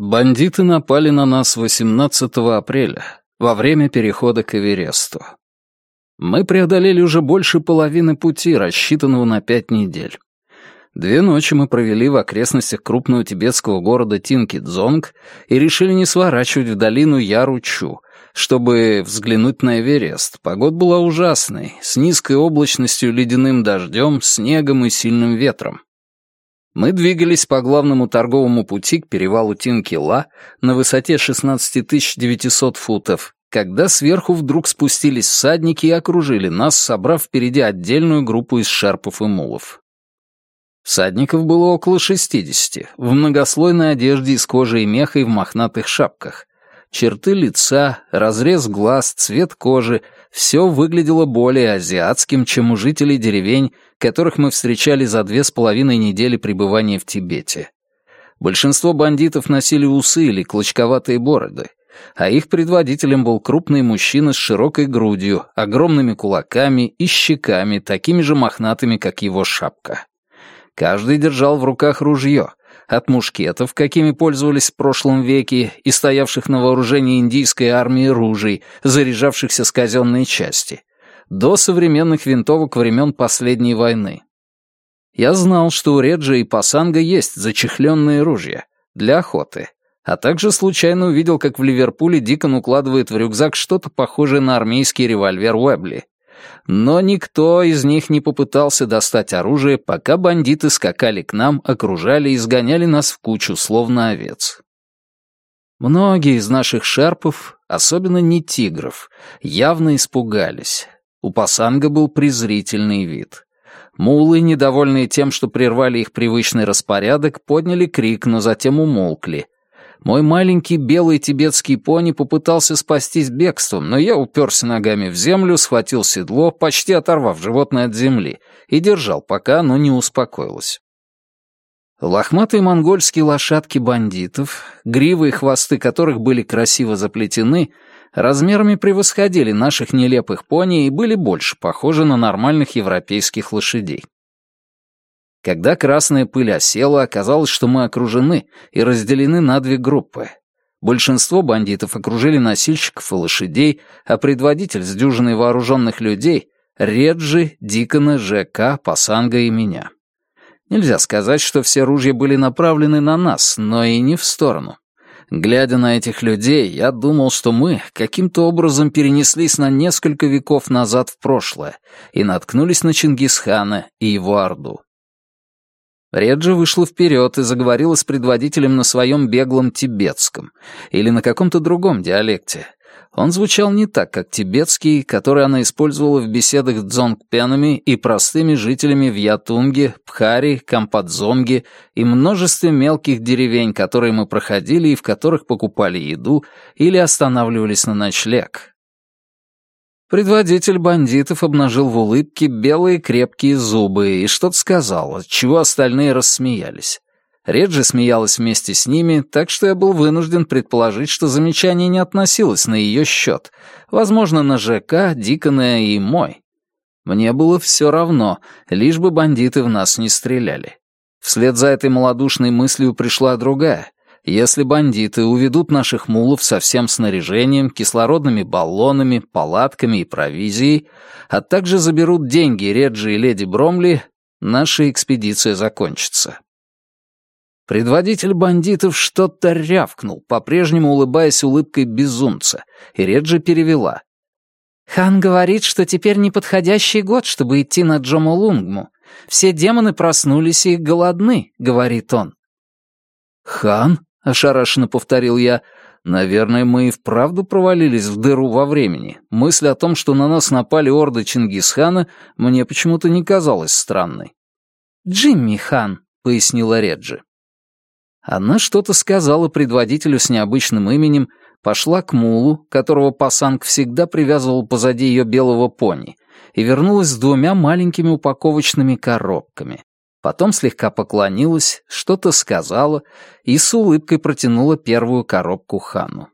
Бандиты напали на нас 18 апреля, во время перехода к Эвересту. Мы преодолели уже больше половины пути, рассчитанного на пять недель. Две ночи мы провели в окрестностях крупного тибетского города Тинкидзонг и решили не сворачивать в долину Яручу, чтобы взглянуть на Эверест. Погода была ужасной, с низкой облачностью, ледяным дождем, снегом и сильным ветром. Мы двигались по главному торговому пути к перевалу Тинкила на высоте 16 900 футов, когда сверху вдруг спустились всадники и окружили нас, собрав впереди отдельную группу из шерпов и мулов. Всадников было около 60, в многослойной одежде из кожи и меха и в мохнатых шапках. Черты лица, разрез глаз, цвет кожи — все выглядело более азиатским, чем у жителей деревень, которых мы встречали за две с половиной недели пребывания в Тибете. Большинство бандитов носили усы или клочковатые бороды, а их предводителем был крупный мужчина с широкой грудью, огромными кулаками и щеками, такими же мохнатыми, как его шапка. Каждый держал в руках ружье, от мушкетов, какими пользовались в прошлом веке, и стоявших на вооружении индийской армии ружей, заряжавшихся с казенной части, до современных винтовок времен последней войны. Я знал, что у Реджа и Пасанга есть зачехленные ружья для охоты, а также случайно увидел, как в Ливерпуле Дикон укладывает в рюкзак что-то похожее на армейский револьвер Уэбли. Но никто из них не попытался достать оружие, пока бандиты скакали к нам, окружали и сгоняли нас в кучу, словно овец. Многие из наших шерпов, особенно не тигров, явно испугались. У пасанга был презрительный вид. Мулы, недовольные тем, что прервали их привычный распорядок, подняли крик, но затем умолкли — мой маленький белый тибетский пони попытался спастись бегством, но я уперся ногами в землю, схватил седло, почти оторвав животное от земли, и держал, пока оно не успокоилось. Лохматые монгольские лошадки бандитов, гривы и хвосты которых были красиво заплетены, размерами превосходили наших нелепых пони и были больше похожи на нормальных европейских лошадей. Когда красная пыль осела, оказалось, что мы окружены и разделены на две группы. Большинство бандитов окружили носильщиков и лошадей, а предводитель с дюжиной вооруженных людей — Реджи, Дикона, ЖК, Пасанга и меня. Нельзя сказать, что все ружья были направлены на нас, но и не в сторону. Глядя на этих людей, я думал, что мы каким-то образом перенеслись на несколько веков назад в прошлое и наткнулись на Чингисхана и его Орду. Реджи вышла вперед и заговорила с предводителем на своем беглом тибетском или на каком-то другом диалекте. Он звучал не так, как тибетский, который она использовала в беседах с дзонгпенами и простыми жителями в Ятунге, Пхари, Кампадзонге и множестве мелких деревень, которые мы проходили и в которых покупали еду или останавливались на ночлег. Предводитель бандитов обнажил в улыбке белые крепкие зубы и что-то сказал, чего остальные рассмеялись. Реджи смеялась вместе с ними, так что я был вынужден предположить, что замечание не относилось на ее счет, возможно, на ЖК, Дикона и мой. Мне было все равно, лишь бы бандиты в нас не стреляли. Вслед за этой малодушной мыслью пришла другая. Если бандиты уведут наших мулов со всем снаряжением, кислородными баллонами, палатками и провизией, а также заберут деньги Реджи и леди Бромли, наша экспедиция закончится. Предводитель бандитов что-то рявкнул, по-прежнему улыбаясь улыбкой безумца, и Реджи перевела. «Хан говорит, что теперь неподходящий год, чтобы идти на Джомолунгму. Все демоны проснулись и голодны», — говорит он. «Хан?» — ошарашенно повторил я. «Наверное, мы и вправду провалились в дыру во времени. Мысль о том, что на нас напали орды Чингисхана, мне почему-то не казалась странной». «Джимми Хан», — пояснила Реджи. Она что-то сказала предводителю с необычным именем, пошла к мулу, которого Пасанг всегда привязывал позади ее белого пони, и вернулась с двумя маленькими упаковочными коробками потом слегка поклонилась, что-то сказала и с улыбкой протянула первую коробку хану.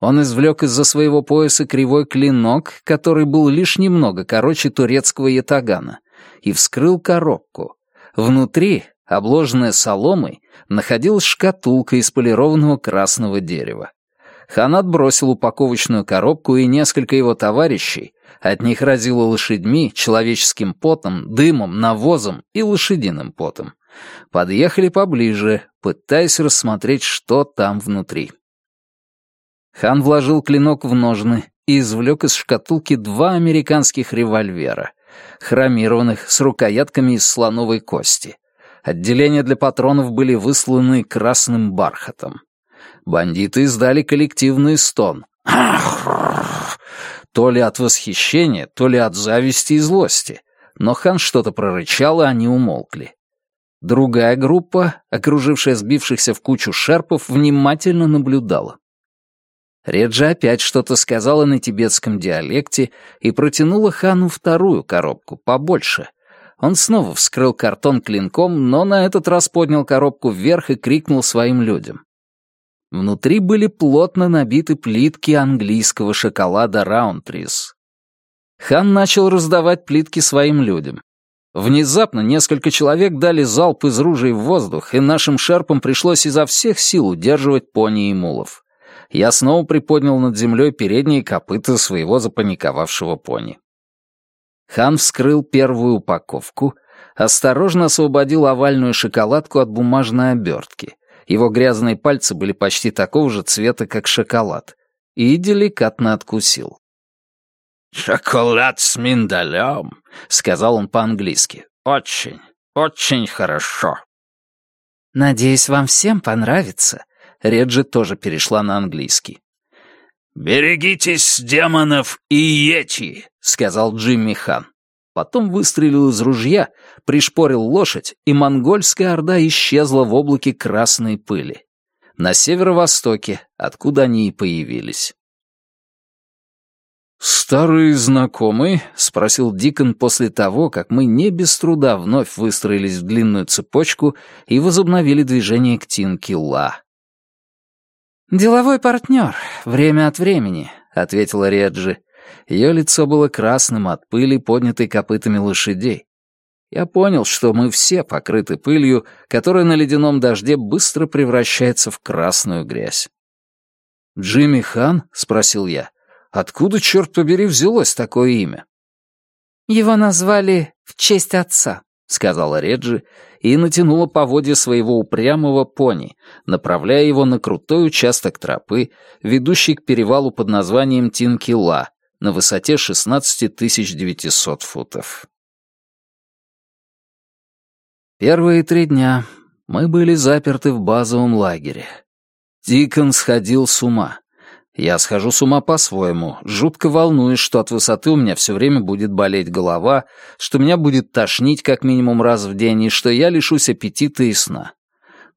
Он извлек из-за своего пояса кривой клинок, который был лишь немного короче турецкого ятагана, и вскрыл коробку. Внутри, Обложенная соломой, находилась шкатулка из полированного красного дерева. Хан отбросил упаковочную коробку, и несколько его товарищей, от них разило лошадьми, человеческим потом, дымом, навозом и лошадиным потом, подъехали поближе, пытаясь рассмотреть, что там внутри. Хан вложил клинок в ножны и извлек из шкатулки два американских револьвера, хромированных, с рукоятками из слоновой кости. Отделения для патронов были высланы красным бархатом. Бандиты издали коллективный стон. То ли от восхищения, то ли от зависти и злости. Но хан что-то прорычал, и они умолкли. Другая группа, окружившая сбившихся в кучу шерпов, внимательно наблюдала. Реджа опять что-то сказала на тибетском диалекте и протянула хану вторую коробку, побольше. Он снова вскрыл картон клинком, но на этот раз поднял коробку вверх и крикнул своим людям. Внутри были плотно набиты плитки английского шоколада Раунтрис. Хан начал раздавать плитки своим людям. Внезапно несколько человек дали залп из ружей в воздух, и нашим шерпам пришлось изо всех сил удерживать пони и мулов. Я снова приподнял над землей передние копыта своего запаниковавшего пони. Хан вскрыл первую упаковку, осторожно освободил овальную шоколадку от бумажной обертки — его грязные пальцы были почти такого же цвета, как шоколад, и деликатно откусил. «Шоколад с миндалем», — сказал он по-английски. «Очень, очень хорошо». «Надеюсь, вам всем понравится». Реджи тоже перешла на английский. «Берегитесь демонов и йети», — сказал Джимми Хан. Потом выстрелил из ружья, пришпорил лошадь, и монгольская орда исчезла в облаке красной пыли. На северо-востоке, откуда они и появились. «Старый знакомый?» — спросил Дикон после того, как мы не без труда вновь выстроились в длинную цепочку и возобновили движение к Тинки-Ла. «Деловой партнер, время от времени», — ответила Реджи. Ее лицо было красным от пыли, поднятой копытами лошадей. Я понял, что мы все покрыты пылью, которая на ледяном дожде быстро превращается в красную грязь. «Джимми Хан?» — спросил я. «Откуда, черт побери, взялось такое имя?» «Его назвали в честь отца», — сказала Реджи и натянула поводья своего упрямого пони, направляя его на крутой участок тропы, ведущий к перевалу под названием Тинкила, на высоте 16 900 футов. Первые три дня мы были заперты в базовом лагере. Дикон сходил с ума. Я схожу с ума по-своему, жутко волнуюсь, что от высоты у меня все время будет болеть голова, что меня будет тошнить как минимум раз в день и что я лишусь аппетита и сна.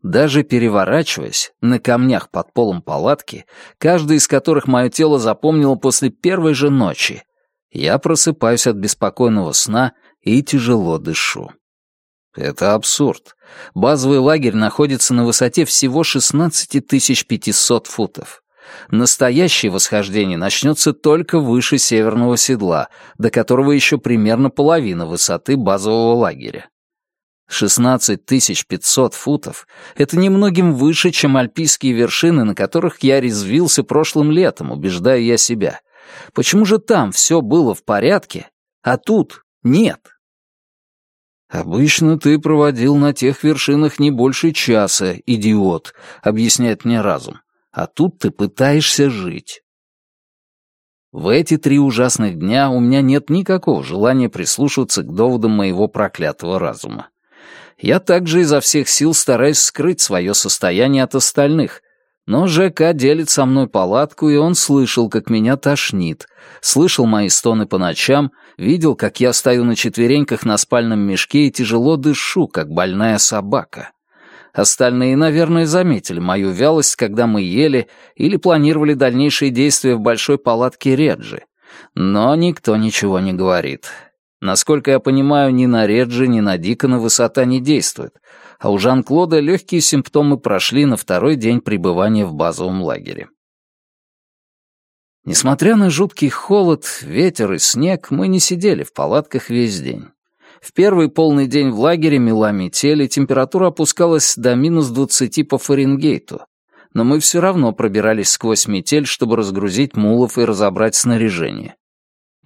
Даже переворачиваясь, на камнях под полом палатки, каждый из которых мое тело запомнило после первой же ночи, я просыпаюсь от беспокойного сна и тяжело дышу. Это абсурд. Базовый лагерь находится на высоте всего 16 500 футов. Настоящее восхождение начнется только выше северного седла, до которого еще примерно половина высоты базового лагеря. 16 500 футов — это немногим выше, чем альпийские вершины, на которых я резвился прошлым летом, убеждаю я себя. Почему же там все было в порядке, а тут нет? «Обычно ты проводил на тех вершинах не больше часа, идиот», — объясняет мне разум. «А тут ты пытаешься жить». В эти три ужасных дня у меня нет никакого желания прислушиваться к доводам моего проклятого разума я также изо всех сил стараюсь скрыть свое состояние от остальных. Но ЖК делит со мной палатку, и он слышал, как меня тошнит, слышал мои стоны по ночам, видел, как я стою на четвереньках на спальном мешке и тяжело дышу, как больная собака. Остальные, наверное, заметили мою вялость, когда мы ели или планировали дальнейшие действия в большой палатке Реджи. Но никто ничего не говорит. Насколько я понимаю, ни на Реджи, ни на Дикона высота не действует, а у Жан-Клода легкие симптомы прошли на второй день пребывания в базовом лагере. Несмотря на жуткий холод, ветер и снег, мы не сидели в палатках весь день. В первый полный день в лагере мела метель, и температура опускалась до минус 20 по Фаренгейту. Но мы все равно пробирались сквозь метель, чтобы разгрузить мулов и разобрать снаряжение.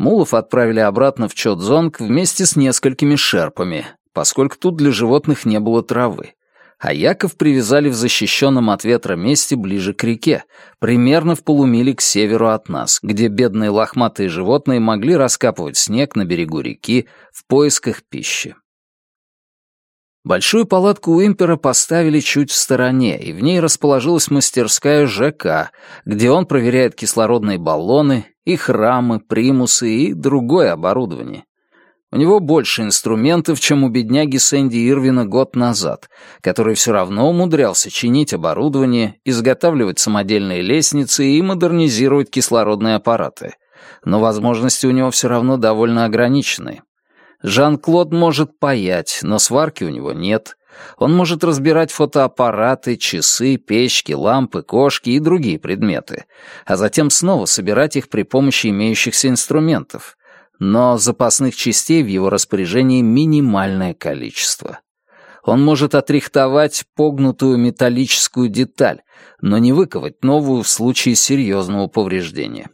Мулов отправили обратно в Чодзонг вместе с несколькими шерпами, поскольку тут для животных не было травы. А Яков привязали в защищенном от ветра месте ближе к реке, примерно в полумиле к северу от нас, где бедные лохматые животные могли раскапывать снег на берегу реки в поисках пищи. Большую палатку Уимпера поставили чуть в стороне, и в ней расположилась мастерская ЖК, где он проверяет кислородные баллоны, их рамы, примусы и другое оборудование. У него больше инструментов, чем у бедняги Сэнди Ирвина год назад, который все равно умудрялся чинить оборудование, изготавливать самодельные лестницы и модернизировать кислородные аппараты. Но возможности у него все равно довольно ограничены. Жан-Клод может паять, но сварки у него нет. Он может разбирать фотоаппараты, часы, печки, лампы, кошки и другие предметы, а затем снова собирать их при помощи имеющихся инструментов но запасных частей в его распоряжении минимальное количество. Он может отрихтовать погнутую металлическую деталь, но не выковать новую в случае серьезного повреждения.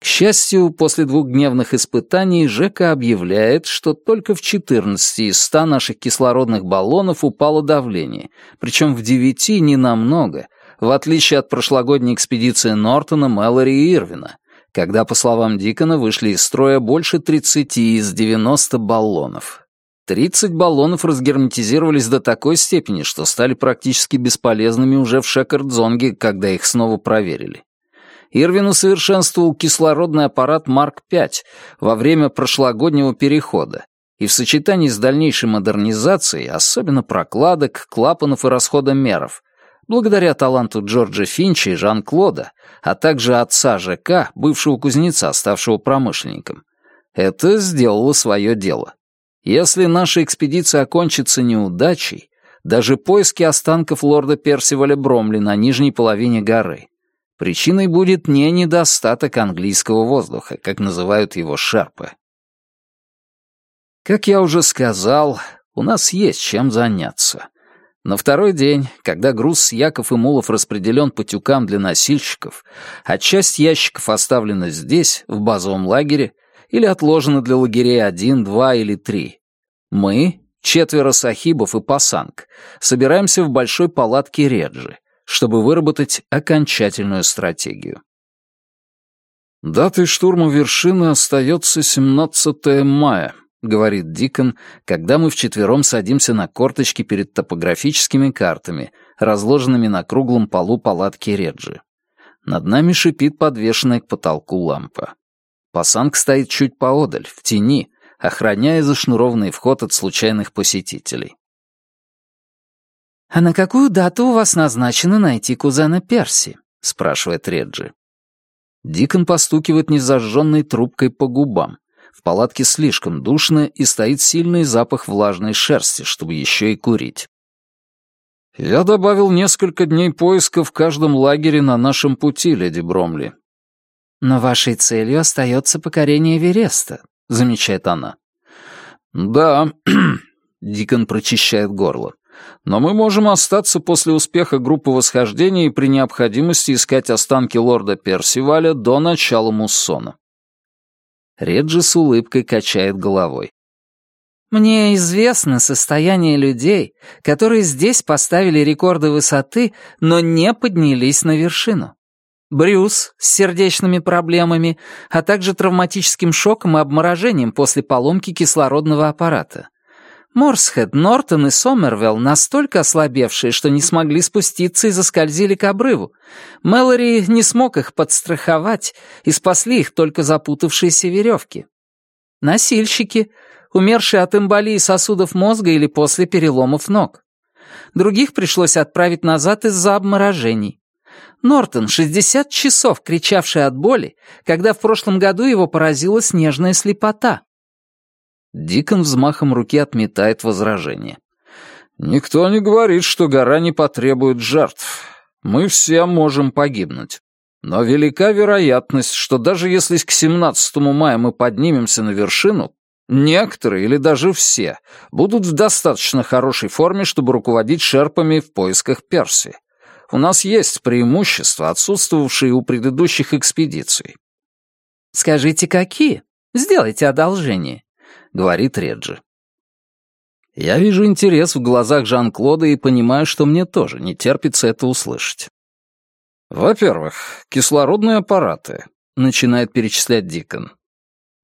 К счастью, после двухдневных испытаний Жека объявляет, что только в 14 из 100 наших кислородных баллонов упало давление, причем в 9 не намного, в отличие от прошлогодней экспедиции Нортона, Мэллори и Ирвина, когда, по словам Дикона, вышли из строя больше 30 из 90 баллонов. 30 баллонов разгерметизировались до такой степени, что стали практически бесполезными уже в Шекардзонге, когда их снова проверили. Ирвин усовершенствовал кислородный аппарат Марк-5 во время прошлогоднего перехода, и в сочетании с дальнейшей модернизацией, особенно прокладок, клапанов и расходомеров, благодаря таланту Джорджа Финча и Жан-Клода, а также отца ЖК, бывшего кузнеца, ставшего промышленником. Это сделало свое дело. Если наша экспедиция окончится неудачей, даже поиски останков лорда Персиваля Бромли на нижней половине горы, причиной будет не недостаток английского воздуха, как называют его шерпы. Как я уже сказал, у нас есть чем заняться — на второй день, когда груз с яков и мулов распределен по тюкам для носильщиков, а часть ящиков оставлена здесь, в базовом лагере, или отложена для лагерей один, два или три, мы, четверо сахибов и пасанг, собираемся в большой палатке Реджи, чтобы выработать окончательную стратегию. Датой штурма вершины остается 17 мая, — говорит Дикон, когда мы вчетвером садимся на корточки перед топографическими картами, разложенными на круглом полу палатки Реджи. Над нами шипит подвешенная к потолку лампа. Пасанг стоит чуть поодаль, в тени, охраняя зашнурованный вход от случайных посетителей. «А на какую дату у вас назначено найти кузена Перси?» — спрашивает Реджи. Дикон постукивает незажженной трубкой по губам. В палатке слишком душно и стоит сильный запах влажной шерсти, чтобы еще и курить. «Я добавил несколько дней поиска в каждом лагере на нашем пути, леди Бромли». «Но вашей целью остается покорение Эвереста», — замечает она. «Да», — Дикон прочищает горло. «Но мы можем остаться после успеха группы восхождения и при необходимости искать останки лорда Персиваля до начала муссона. Реджи с улыбкой качает головой. Мне известно состояние людей, которые здесь поставили рекорды высоты, но не поднялись на вершину. Брюс с сердечными проблемами, а также травматическим шоком и обморожением после поломки кислородного аппарата. Морсхед, Нортон и Сомервелл настолько ослабевшие, что не смогли спуститься и заскользили к обрыву. Мэлори не смог их подстраховать, и спасли их только запутавшиеся веревки. Носильщики, умершие от эмболии сосудов мозга или после переломов ног. Других пришлось отправить назад из-за обморожений. Нортон, 60 часов кричавший от боли, когда в прошлом году его поразила снежная слепота. Дикон взмахом руки отметает возражение. «Никто не говорит, что гора не потребует жертв. Мы все можем погибнуть. Но велика вероятность, что даже если к 17 мая мы поднимемся на вершину, Некоторые или даже все будут в достаточно хорошей форме, чтобы руководить шерпами в поисках Перси. У нас есть преимущества, отсутствовавшие у предыдущих экспедиций. «Скажите, какие? Сделайте одолжение», — говорит Реджи. Я вижу интерес в глазах Жан-Клода и понимаю, что мне тоже не терпится это услышать. «Во-первых, кислородные аппараты», — начинает перечислять Дикон.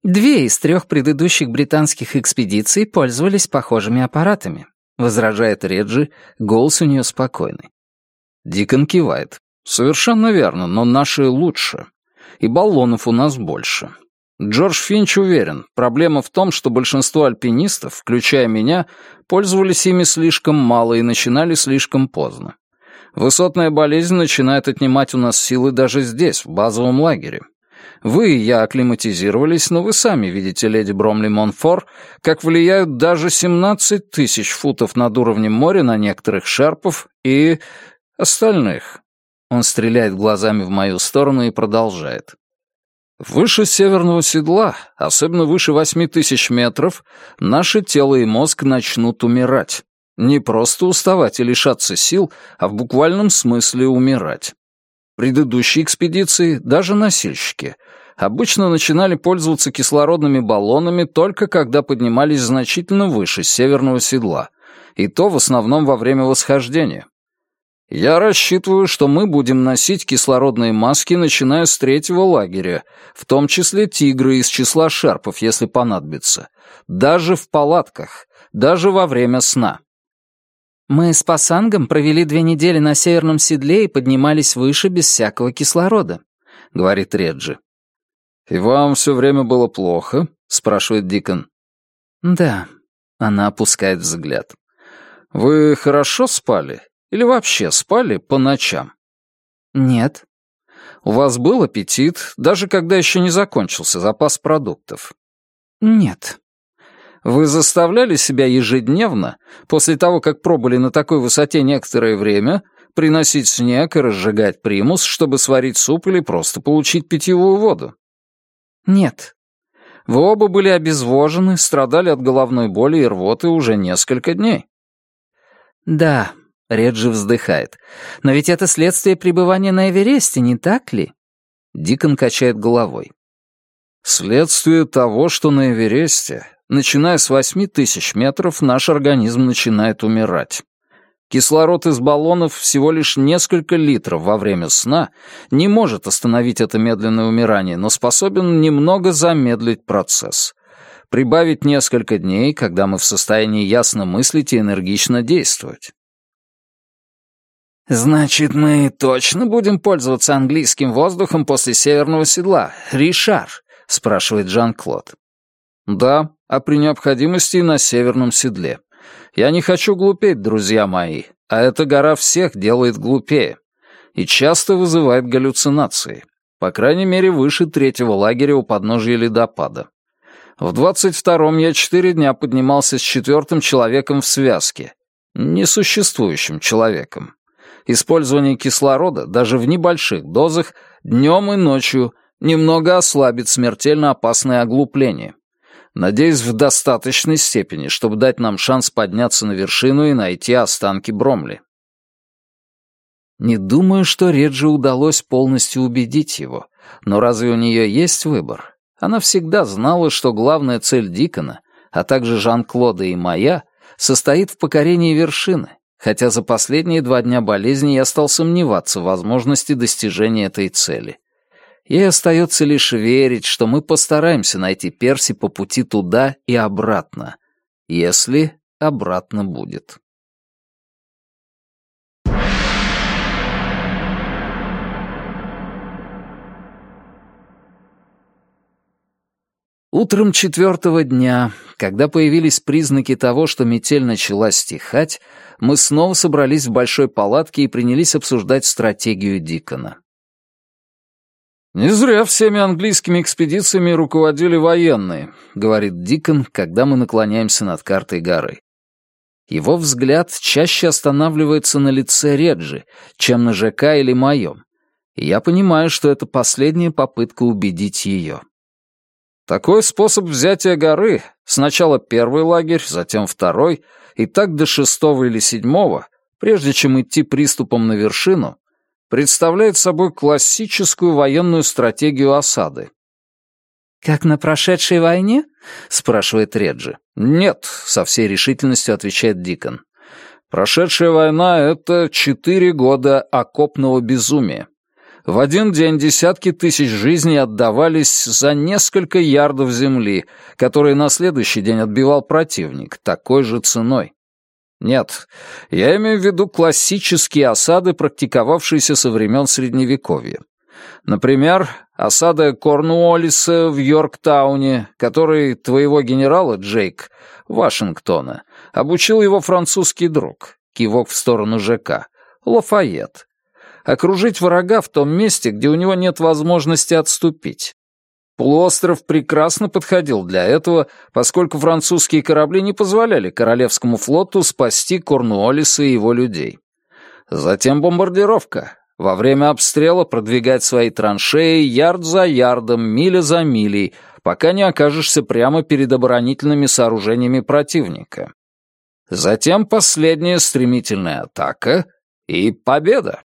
Две из трех предыдущих британских экспедиций пользовались похожими аппаратами, возражает Реджи, голос у нее спокойный. Дикон кивает. Совершенно верно, но наши лучше. И баллонов у нас больше. Джордж Финч уверен, проблема в том, что большинство альпинистов, включая меня, пользовались ими слишком мало и начинали слишком поздно. Высотная болезнь начинает отнимать у нас силы даже здесь, в базовом лагере. Вы и я акклиматизировались, но вы сами видите, леди Бромли Монфор, как влияют даже 17 тысяч футов над уровнем моря на некоторых шерпов и остальных. Он стреляет глазами в мою сторону и продолжает. Выше северного седла, особенно выше восьми тысяч метров, наше тело и мозг начнут умирать. Не просто уставать и лишаться сил, а в буквальном смысле умирать. Предыдущие экспедиции, даже носильщики, обычно начинали пользоваться кислородными баллонами только когда поднимались значительно выше северного седла, и то в основном во время восхождения. Я рассчитываю, что мы будем носить кислородные маски, начиная с третьего лагеря, в том числе тигры из числа шерпов, если понадобится, даже в палатках, даже во время сна. Мы с Пасангом провели две недели на северном седле и поднимались выше без всякого кислорода, говорит Реджи. И вам все время было плохо? спрашивает Дикон. Да. Она опускает взгляд. Вы хорошо спали? Или вообще спали по ночам? Нет. У вас был аппетит, даже когда еще не закончился запас продуктов? Нет. Вы заставляли себя ежедневно, после того, как пробыли на такой высоте некоторое время, приносить снег и разжигать примус, чтобы сварить суп или просто получить питьевую воду? Нет. Вы оба были обезвожены, страдали от головной боли и рвоты уже несколько дней. Да, Реджи вздыхает. Но ведь это следствие пребывания на Эвересте, не так ли? Дикон качает головой. Следствие того, что на Эвересте начиная с 8 тысяч метров, наш организм начинает умирать. Кислород из баллонов всего лишь несколько литров во время сна не может остановить это медленное умирание, но способен немного замедлить процесс. Прибавить несколько дней, когда мы в состоянии ясно мыслить и энергично действовать. «Значит, мы точно будем пользоваться английским воздухом после северного седла, Ришар?» — спрашивает Жан-Клод. «Да, а при необходимости и на северном седле. Я не хочу глупеть, друзья мои, а эта гора всех делает глупее и часто вызывает галлюцинации, по крайней мере, выше третьего лагеря у подножия ледопада. В двадцать втором я четыре дня поднимался с четвертым человеком в связке, несуществующим человеком. Использование кислорода, даже в небольших дозах, днем и ночью, немного ослабит смертельно опасное оглупление. Надеюсь, в достаточной степени, чтобы дать нам шанс подняться на вершину и найти останки Бромли. Не думаю, что Реджи удалось полностью убедить его, но разве у нее есть выбор? Она всегда знала, что главная цель Дикона, а также Жан-Клода и моя, состоит в покорении вершины, хотя за последние два дня болезни я стал сомневаться в возможности достижения этой цели. Ей остается лишь верить, что мы постараемся найти Перси по пути туда и обратно, если обратно будет. Утром четвертого дня, когда появились признаки того, что метель начала стихать, мы снова собрались в большой палатке и принялись обсуждать стратегию Дикона. «Не зря всеми английскими экспедициями руководили военные», — говорит Дикон, когда мы наклоняемся над картой горы. Его взгляд чаще останавливается на лице Реджи, чем на ЖК или моем. И я понимаю, что это последняя попытка убедить ее. Такой способ взятия горы, сначала первый лагерь, затем второй, и так до шестого или седьмого, прежде чем идти приступом на вершину, представляет собой классическую военную стратегию осады. «Как на прошедшей войне?» — спрашивает Реджи. «Нет», — со всей решительностью отвечает Дикон. «Прошедшая война — это четыре года окопного безумия. В один день десятки тысяч жизней отдавались за несколько ярдов земли, которые на следующий день отбивал противник, такой же ценой. Нет, я имею в виду классические осады, практиковавшиеся со времен Средневековья. Например, осада Корнуоллиса в Йорктауне, который твоего генерала, Джейк, Вашингтона, обучил его французский друг, кивок в сторону ЖК, Лафайет. Окружить врага в том месте, где у него нет возможности отступить. Полуостров прекрасно подходил для этого, поскольку французские корабли не позволяли Королевскому флоту спасти Корнуоллиса и его людей. Затем бомбардировка. Во время обстрела продвигать свои траншеи ярд за ярдом, миля за милей, пока не окажешься прямо перед оборонительными сооружениями противника. Затем последняя стремительная атака и победа.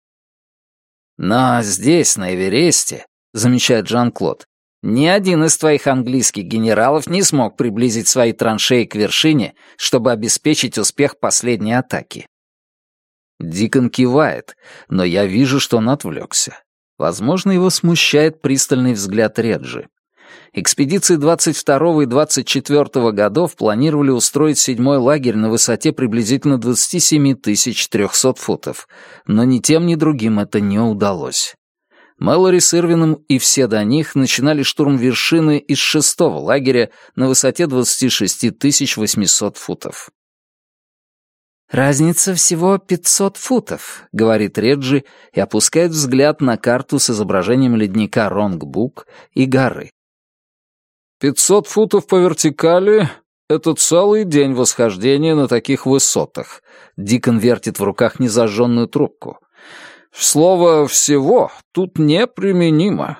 Но здесь, на Эвересте, замечает Жан-Клод, ни один из твоих английских генералов не смог приблизить свои траншеи к вершине, чтобы обеспечить успех последней атаки. Дикон кивает, но я вижу, что он отвлекся. Возможно, его смущает пристальный взгляд Реджи. Экспедиции 22 и 24 годов планировали устроить седьмой лагерь на высоте приблизительно 27 300 футов, но ни тем, ни другим это не удалось. Мэлори с Ирвином и все до них начинали штурм вершины из шестого лагеря на высоте 26 800 футов. «Разница всего 500 футов», — говорит Реджи и опускает взгляд на карту с изображением ледника Ронгбук и горы. «500 футов по вертикали — это целый день восхождения на таких высотах», — Дикон вертит в руках незажженную трубку. Слово «всего» тут неприменимо.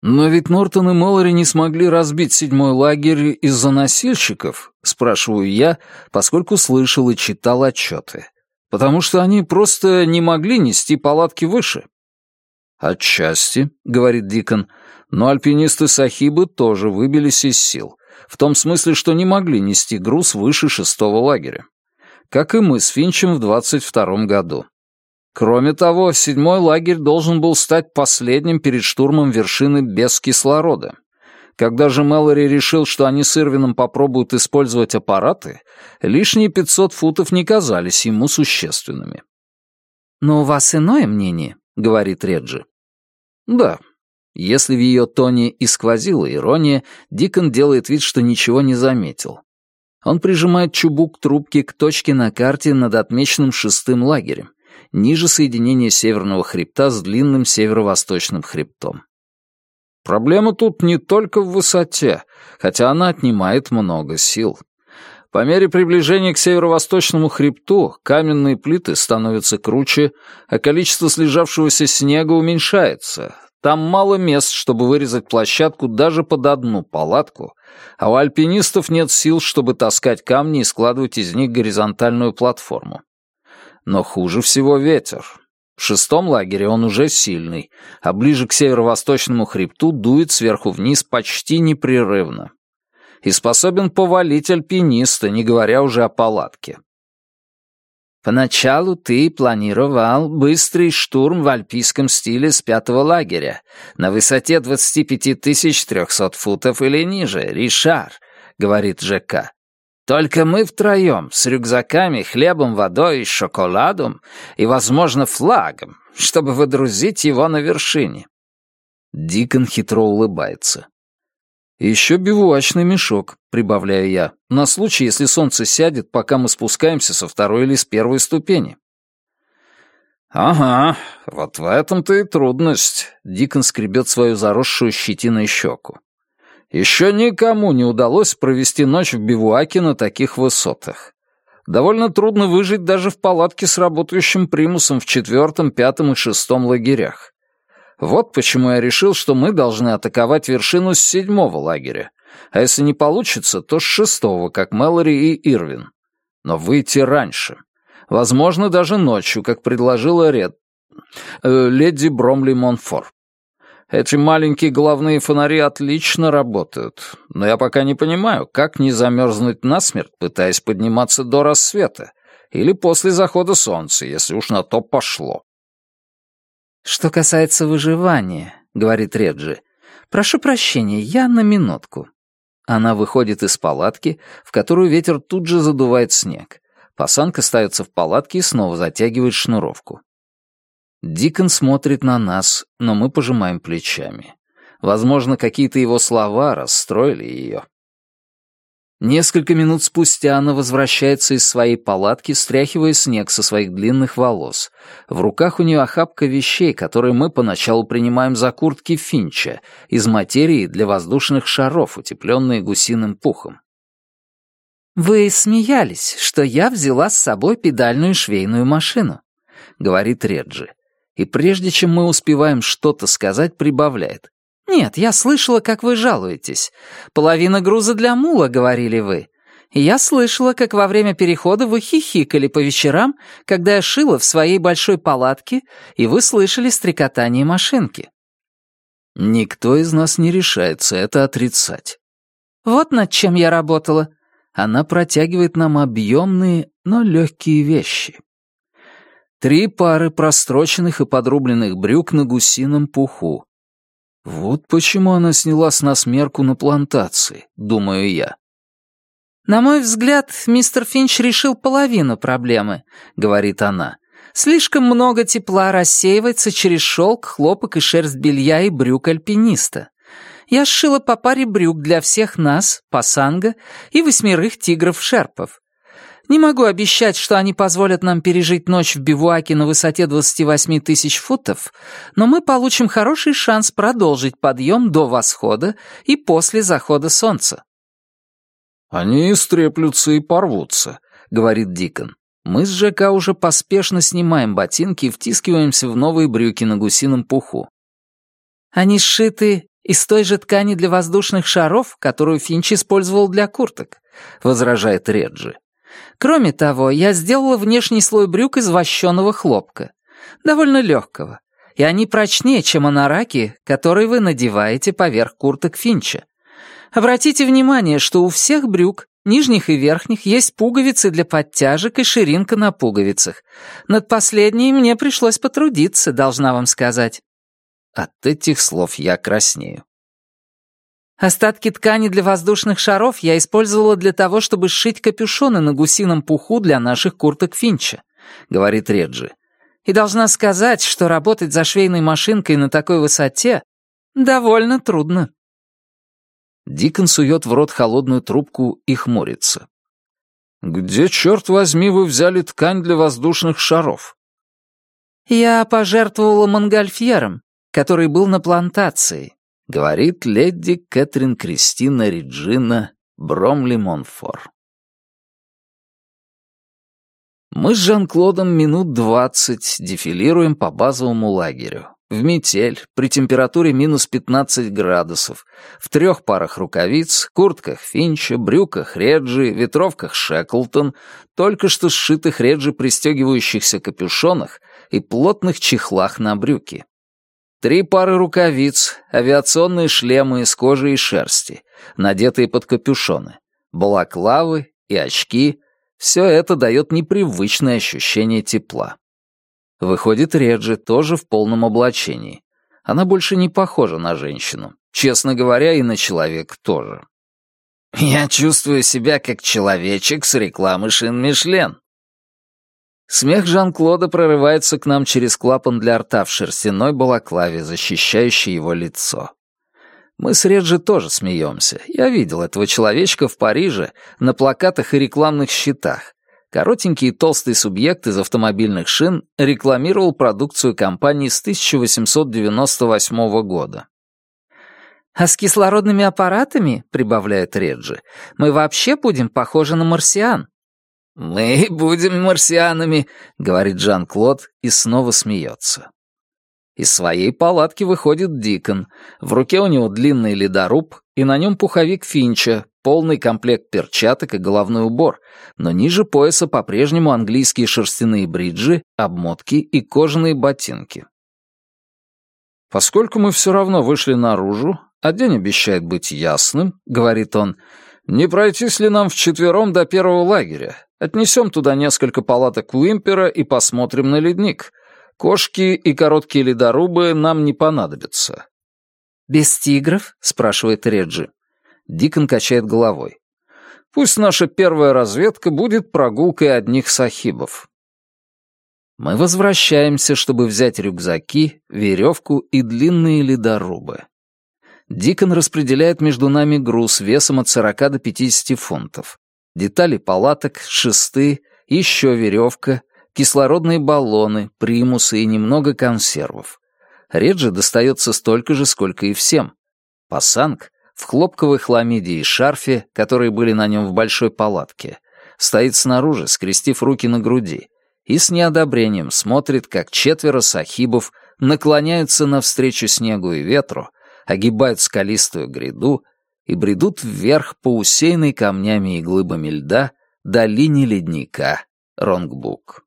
«Но ведь Нортон и Мэлори не смогли разбить седьмой лагерь из-за носильщиков?» — спрашиваю я, поскольку слышал и читал отчеты. «Потому что они просто не могли нести палатки выше». «Отчасти», — говорит Дикон, — «но альпинисты Сахибы тоже выбились из сил, в том смысле, что не могли нести груз выше шестого лагеря. Как и мы с Финчем в двадцать втором году. Кроме того, седьмой лагерь должен был стать последним перед штурмом вершины без кислорода. Когда же Мэлори решил, что они с Ирвином попробуют использовать аппараты, лишние 500 футов не казались ему существенными. «Но у вас иное мнение», — говорит Реджи. «Да». Если в ее тоне и сквозила ирония, Дикон делает вид, что ничего не заметил. Он прижимает чубук трубки к точке на карте над отмеченным шестым лагерем ниже соединения северного хребта с длинным северо-восточным хребтом. Проблема тут не только в высоте, хотя она отнимает много сил. По мере приближения к северо-восточному хребту каменные плиты становятся круче, а количество слежавшегося снега уменьшается. Там мало мест, чтобы вырезать площадку даже под одну палатку, а у альпинистов нет сил, чтобы таскать камни и складывать из них горизонтальную платформу. Но хуже всего ветер. В шестом лагере он уже сильный, а ближе к северо-восточному хребту дует сверху вниз почти непрерывно. И способен повалить альпиниста, не говоря уже о палатке. Поначалу ты планировал быстрый штурм в альпийском стиле с пятого лагеря, на высоте 25 300 футов или ниже, Ришар, — говорит ЖК. Только мы втроем, с рюкзаками, хлебом, водой шоколадом, и, возможно, флагом, чтобы выдрузить его на вершине. Дикон хитро улыбается. «Еще бивуачный мешок», — прибавляю я, на случай, если солнце сядет, пока мы спускаемся со второй или с первой ступени. «Ага, вот в этом-то и трудность», — Дикон скребет свою заросшую щетиной щеку. Еще никому не удалось провести ночь в бивуаке на таких высотах. Довольно трудно выжить даже в палатке с работающим примусом в четвертом, пятом и шестом лагерях. Вот почему я решил, что мы должны атаковать вершину с седьмого лагеря, а если не получится, то с шестого, как Мэлори и Ирвин. Но выйти раньше. Возможно, даже ночью, как предложила Ред... Э, леди Бромли Монфор. Эти маленькие головные фонари отлично работают, но я пока не понимаю, как не замерзнуть насмерть, пытаясь подниматься до рассвета, или после захода солнца, если уж на то пошло. «Что касается выживания», — говорит Реджи, — «прошу прощения, я на минутку». Она выходит из палатки, в которую ветер тут же задувает снег. Пасанка ставится в палатке и снова затягивает шнуровку. Дикон смотрит на нас, но мы пожимаем плечами. Возможно, какие-то его слова расстроили ее. Несколько минут спустя она возвращается из своей палатки, стряхивая снег со своих длинных волос. В руках у нее охапка вещей, которые мы поначалу принимаем за куртки Финча, из материи для воздушных шаров, утепленные гусиным пухом. «Вы смеялись, что я взяла с собой педальную швейную машину», — говорит Реджи и прежде чем мы успеваем что-то сказать, прибавляет. «Нет, я слышала, как вы жалуетесь. Половина груза для мула, говорили вы. Я слышала, как во время перехода вы хихикали по вечерам, когда я шила в своей большой палатке, и вы слышали стрекотание машинки». Никто из нас не решается это отрицать. Вот над чем я работала. Она протягивает нам объемные, но легкие вещи. Три пары простроченных и подрубленных брюк на гусином пуху. Вот почему она сняла с нас мерку на плантации, думаю я. «На мой взгляд, мистер Финч решил половину проблемы», — говорит она. «Слишком много тепла рассеивается через шелк, хлопок и шерсть белья и брюк альпиниста. Я сшила по паре брюк для всех нас, пасанга, и восьмерых тигров-шерпов. Не могу обещать, что они позволят нам пережить ночь в бивуаке на высоте 28 тысяч футов, но мы получим хороший шанс продолжить подъем до восхода и после захода солнца». «Они истреплются и порвутся», — говорит Дикон. Мы с ЖК уже поспешно снимаем ботинки и втискиваемся в новые брюки на гусином пуху. «Они сшиты из той же ткани для воздушных шаров, которую Финч использовал для курток», — возражает Реджи. Кроме того, я сделала внешний слой брюк из вощеного хлопка. Довольно легкого. И они прочнее, чем анараки, которые вы надеваете поверх курток Финча. Обратите внимание, что у всех брюк, нижних и верхних, есть пуговицы для подтяжек и ширинка на пуговицах. Над последней мне пришлось потрудиться, должна вам сказать. От этих слов я краснею. Остатки ткани для воздушных шаров я использовала для того, чтобы сшить капюшоны на гусином пуху для наших курток Финча», — говорит Реджи. «И должна сказать, что работать за швейной машинкой на такой высоте довольно трудно». Дикон сует в рот холодную трубку и хмурится. «Где, черт возьми, вы взяли ткань для воздушных шаров?» «Я пожертвовала монгольфьером, который был на плантации, говорит леди Кэтрин Кристина Реджина Бромли Монфор. Мы с Жан-Клодом минут двадцать дефилируем по базовому лагерю. В метель, при температуре минус 15 градусов, в трех парах рукавиц, куртках Финча, брюках Реджи, ветровках Шеклтон, только что сшитых Реджи пристегивающихся капюшонах и плотных чехлах на брюки. Три пары рукавиц, авиационные шлемы из кожи и шерсти, надетые под капюшоны, балаклавы и очки — все это дает непривычное ощущение тепла. Выходит Реджи тоже в полном облачении. Она больше не похожа на женщину. Честно говоря, и на человека тоже. «Я чувствую себя как человечек с рекламы Шин Мишлен», Смех Жан-Клода прорывается к нам через клапан для рта в шерстяной балаклаве, защищающей его лицо. Мы с Реджи тоже смеемся. Я видел этого человечка в Париже на плакатах и рекламных щитах. Коротенький и толстый субъект из автомобильных шин рекламировал продукцию компании с 1898 года. «А с кислородными аппаратами, — прибавляет Реджи, — мы вообще будем похожи на марсиан. «Мы будем марсианами», — говорит Жан-Клод и снова смеется. Из своей палатки выходит Дикон. В руке у него длинный ледоруб, и на нем пуховик Финча, полный комплект перчаток и головной убор, но ниже пояса по-прежнему английские шерстяные бриджи, обмотки и кожаные ботинки. «Поскольку мы все равно вышли наружу, а день обещает быть ясным», — говорит он, — «не пройтись ли нам вчетвером до первого лагеря? Отнесем туда несколько палаток Уимпера и посмотрим на ледник. Кошки и короткие ледорубы нам не понадобятся». «Без тигров?» — спрашивает Реджи. Дикон качает головой. «Пусть наша первая разведка будет прогулкой одних сахибов». Мы возвращаемся, чтобы взять рюкзаки, веревку и длинные ледорубы. Дикон распределяет между нами груз весом от 40 до 50 фунтов. Детали палаток, шесты, еще веревка, кислородные баллоны, примусы и немного консервов. Реджи достается столько же, сколько и всем. Пасанг в хлопковой хламиде и шарфе, которые были на нем в большой палатке, стоит снаружи, скрестив руки на груди, и с неодобрением смотрит, как четверо сахибов наклоняются навстречу снегу и ветру, огибают скалистую гряду и бредут вверх по усеянной камнями и глыбами льда долине ледника Ронгбук.